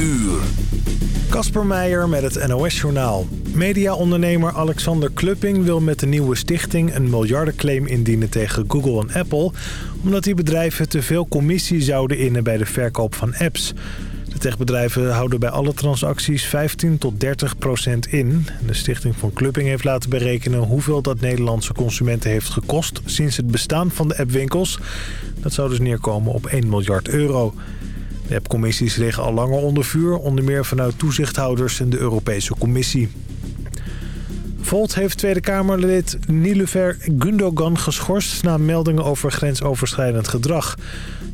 uur. Kasper Meijer met het NOS-journaal. Mediaondernemer Alexander Klupping wil met de nieuwe stichting... een miljardenclaim indienen tegen Google en Apple... omdat die bedrijven te veel commissie zouden innen bij de verkoop van apps. De techbedrijven houden bij alle transacties 15 tot 30 procent in. De stichting van Klupping heeft laten berekenen... hoeveel dat Nederlandse consumenten heeft gekost... sinds het bestaan van de appwinkels. Dat zou dus neerkomen op 1 miljard euro... De appcommissies liggen al langer onder vuur, onder meer vanuit toezichthouders en de Europese Commissie. Volt heeft Tweede Kamerlid Nilufer Gundogan geschorst na meldingen over grensoverschrijdend gedrag.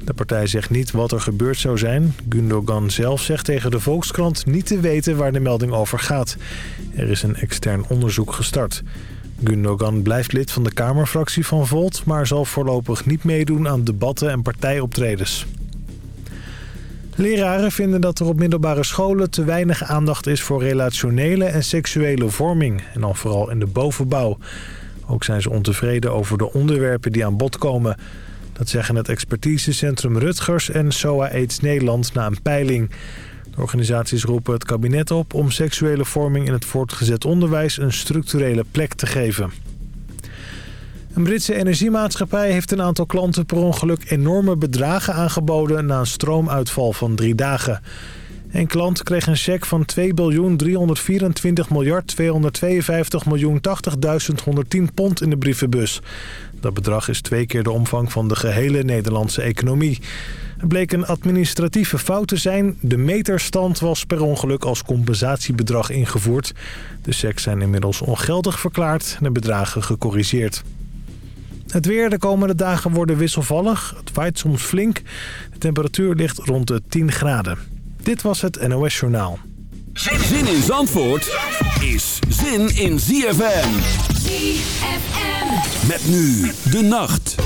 De partij zegt niet wat er gebeurd zou zijn. Gundogan zelf zegt tegen de Volkskrant niet te weten waar de melding over gaat. Er is een extern onderzoek gestart. Gundogan blijft lid van de Kamerfractie van Volt... maar zal voorlopig niet meedoen aan debatten en partijoptredens. Leraren vinden dat er op middelbare scholen te weinig aandacht is voor relationele en seksuele vorming. En dan vooral in de bovenbouw. Ook zijn ze ontevreden over de onderwerpen die aan bod komen. Dat zeggen het expertisecentrum Rutgers en SOA AIDS Nederland na een peiling. De organisaties roepen het kabinet op om seksuele vorming in het voortgezet onderwijs een structurele plek te geven. Een Britse energiemaatschappij heeft een aantal klanten per ongeluk enorme bedragen aangeboden na een stroomuitval van drie dagen. Een klant kreeg een cheque van 2 biljoen 324 miljard 252 miljoen 80.110 pond in de brievenbus. Dat bedrag is twee keer de omvang van de gehele Nederlandse economie. Er bleek een administratieve fout te zijn. De meterstand was per ongeluk als compensatiebedrag ingevoerd. De checks zijn inmiddels ongeldig verklaard en de bedragen gecorrigeerd. Het weer de komende dagen worden wisselvallig. Het waait soms flink. De temperatuur ligt rond de 10 graden. Dit was het NOS Journaal. Zin in Zandvoort is zin in ZFM. ZFM. Met nu de nacht.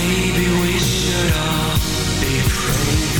Maybe we should all be praying.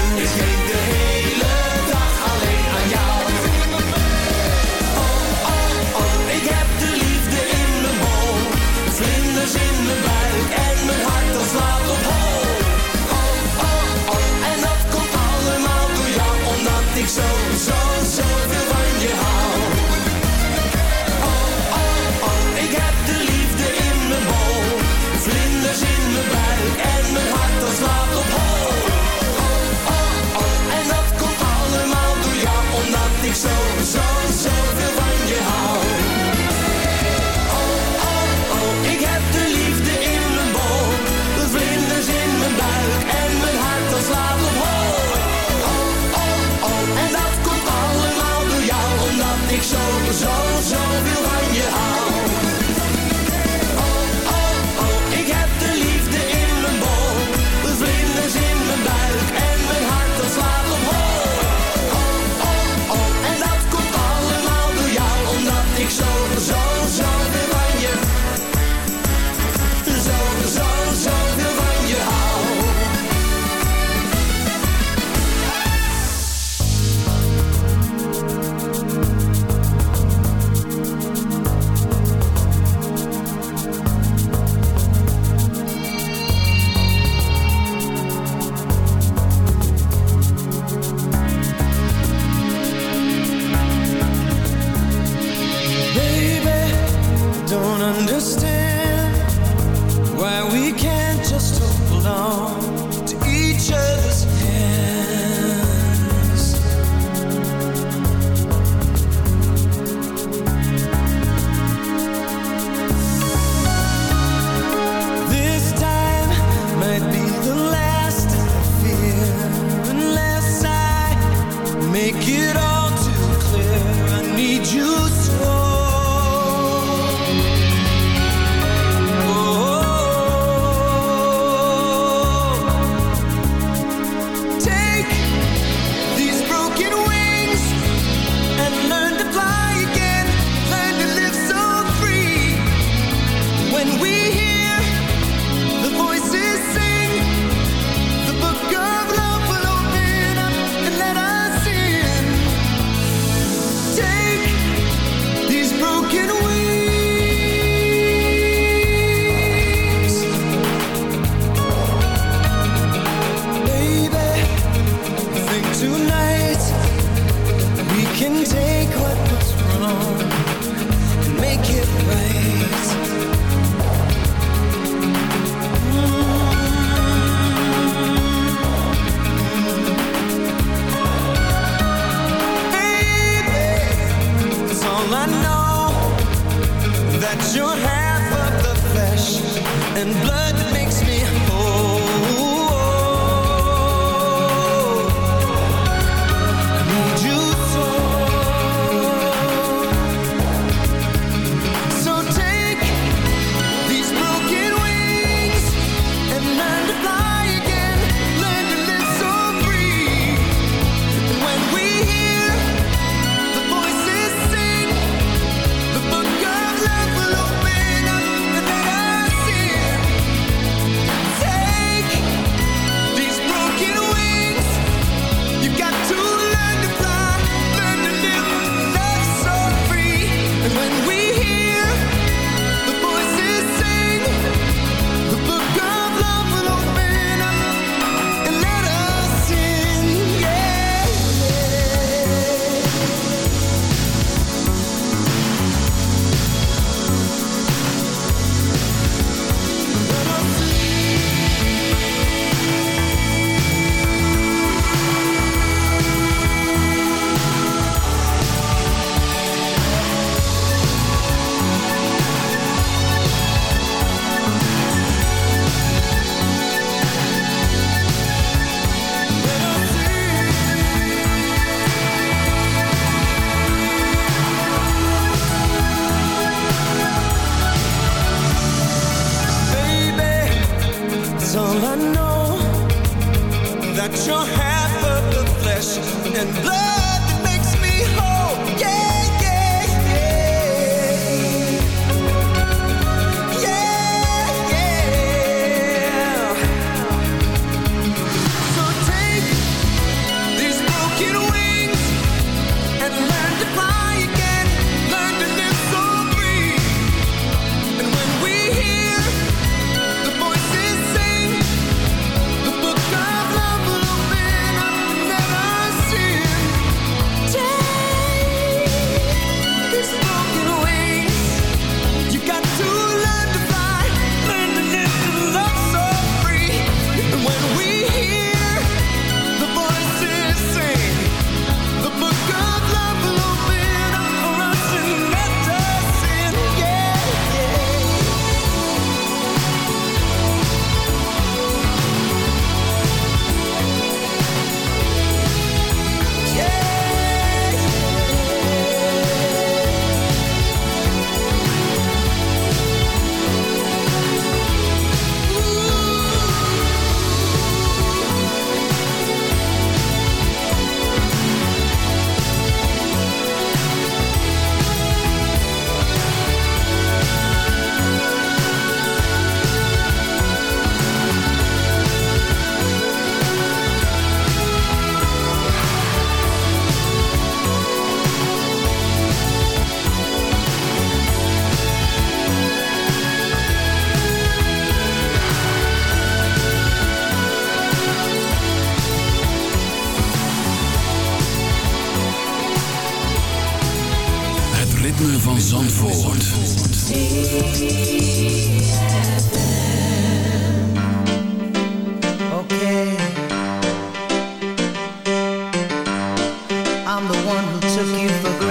and blood. I'm the one who took you for granted.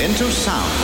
Into sound.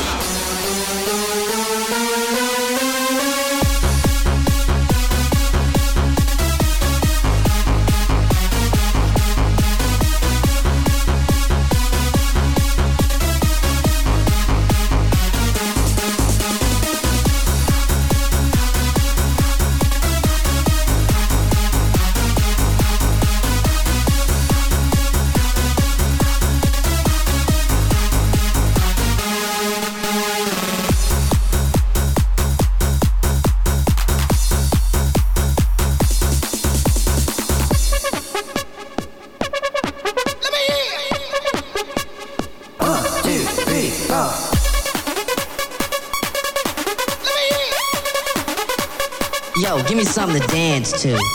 To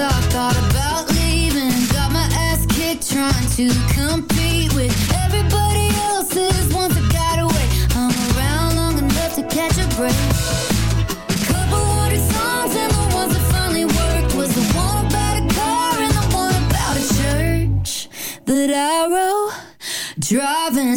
talk, thought about leaving. Got my ass kicked trying to compete with Everybody else's. Once I got away I'm around long enough to catch a break. Couple hundred songs and the ones that finally worked Was the one about a car and the one about a church That I wrote. Driving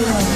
love.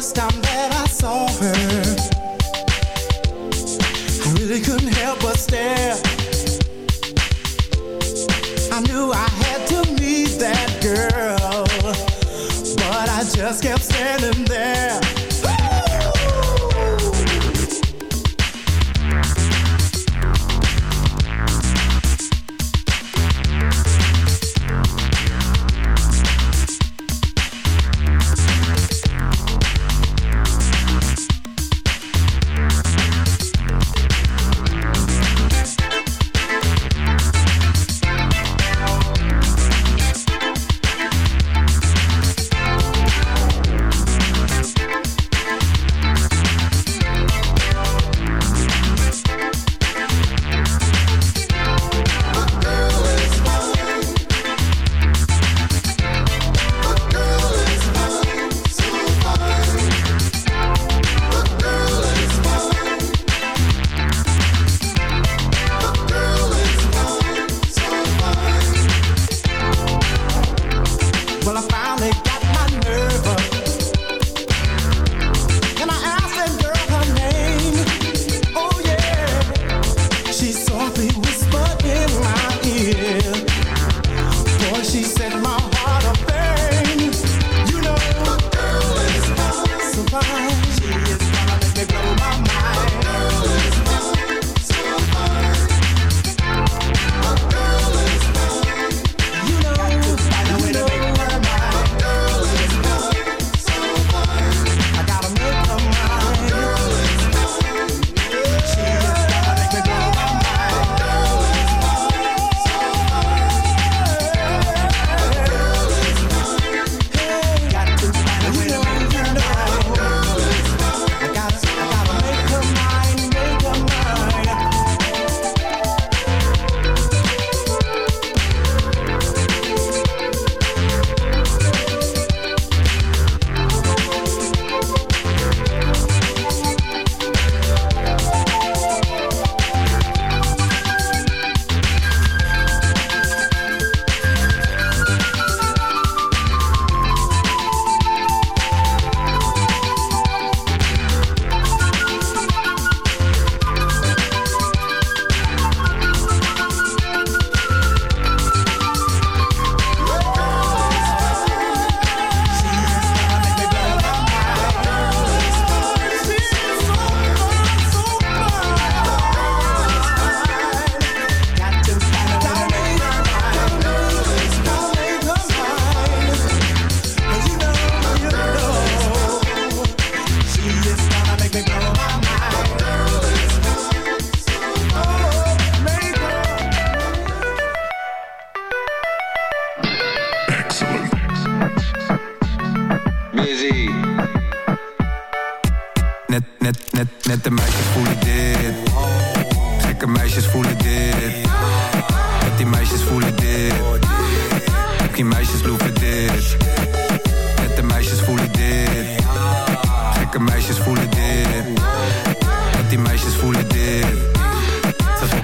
First time that I saw her,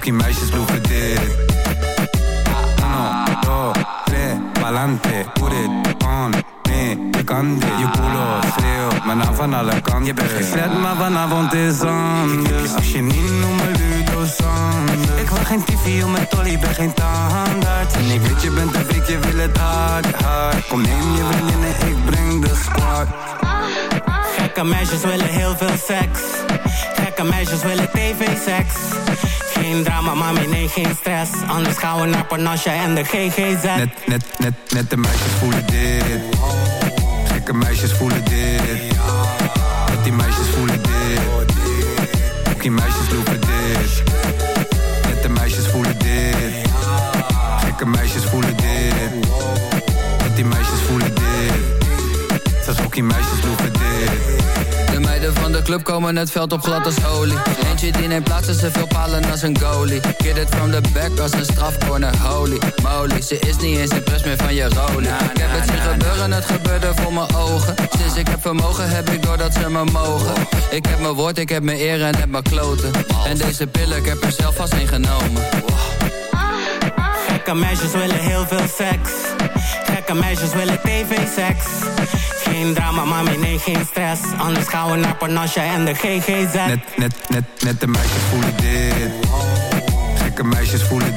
Die meisjes loeven dit. Uno, dos, tres, pa'lante, put it on me, picante. Je culo schreeuwt, mijn naam van alle kanten. Je bent geen flat, maar vanavond is anders Als je niet noemt me Ludo Sanders Ik wil geen tv om mijn tolly, ben geen tandarts. En ik weet je bent een week, je wil het hard, hard. Kom neem je vriendinnen, ik breng de squad Gekke meisjes willen heel veel seks. Gekke meisjes willen tv-seks. Geen drama, mami, nee, geen stress. Anders gaan we naar Panasja en de GGZ. Net, net, net, net de meisjes voelen dit Gekke meisjes voelen dit Net die meisjes voelen dit Ook die meisjes lopen dit Net de meisjes voelen dit Gekke meisjes voelen club komen het veld op glad als olie Eentje die neemt plaats en ze veel palen als een goalie. Get it from the back als een strafcorner, holy moly Ze is niet eens impress meer van je rolie. Ik heb het zien gebeuren, het gebeurde voor mijn ogen. Sinds ik heb vermogen heb ik doordat ze me mogen. Ik heb mijn woord, ik heb mijn eer en heb mijn kloten. En deze pillen, ik heb er zelf vast een genomen. Gekke meisjes willen heel veel seks. Gekke meisjes willen tv-seks. Geen drama, mami, nee, geen stress. Anders gaan we naar Panasja en de GGZ. Net, net, net, net de meisjes voelen dit Gekke meisjes voelen dit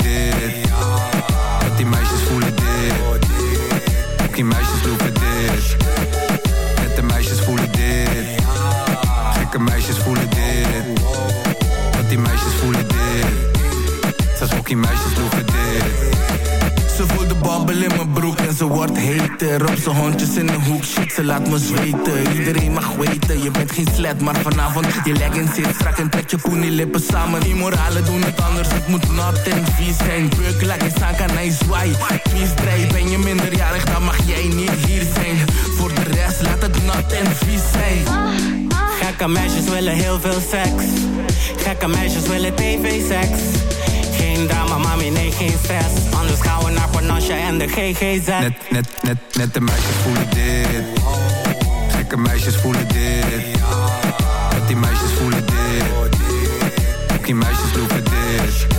heter Op zijn hondjes in de hoek, shit, ze laat me zweten. Iedereen mag weten, je bent geen slet Maar vanavond, je leggings zit strak en trek je poenie lippen samen. Immoralen doen het anders, het moet nat en vies zijn. Beuk, laat je staan, kan hij zwaai. Vies draai, ben je minderjarig, dan mag jij niet hier zijn. Voor de rest, laat het nat en vies zijn. Gekke meisjes willen heel veel seks. Gekke meisjes willen tv-seks. Geen drama, mami, nee, geen stress. Anders gaan we naar Panasja en de GGZ. Net, net, net, net de meisjes voelen dit Gekke meisjes voelen dit Net die meisjes voelen dit Ook die meisjes lopen dit